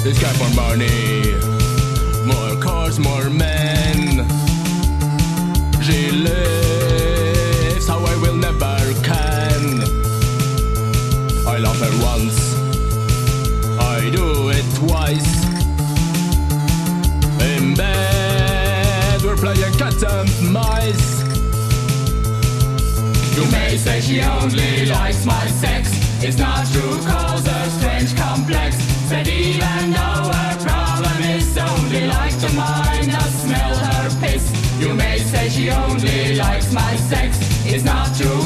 This guy for money. More cars, more men. She lives how I will never can. I love her once. I do it twice. In bed, we're playing cat and mice. You may say she only likes my sex. It's not true, cause her strange complex. Said even though her problem is only like the mind, I smell her piss. You may say she only likes my sex. It's not true,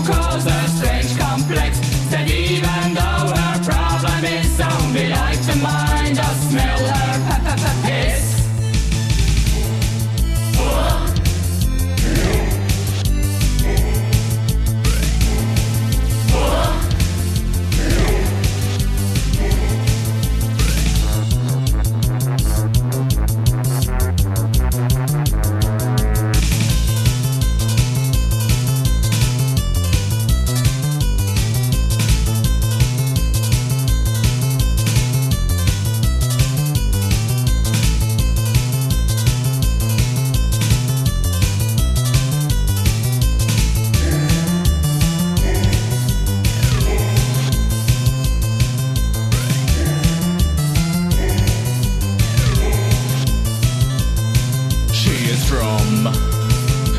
from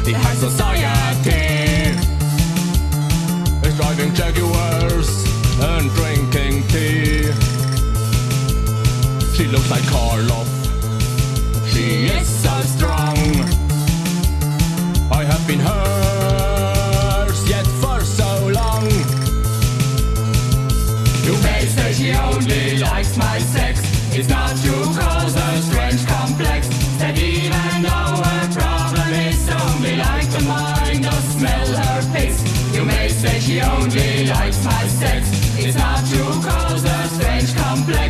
the high society. Is driving Jaguars and drinking tea. She looks like Karloff. She is so strong. I have been hers yet for so long. You may say she only likes my sex. It's not true, smell her piss. You may say she only likes my sex. It's not true, cause a strange complex.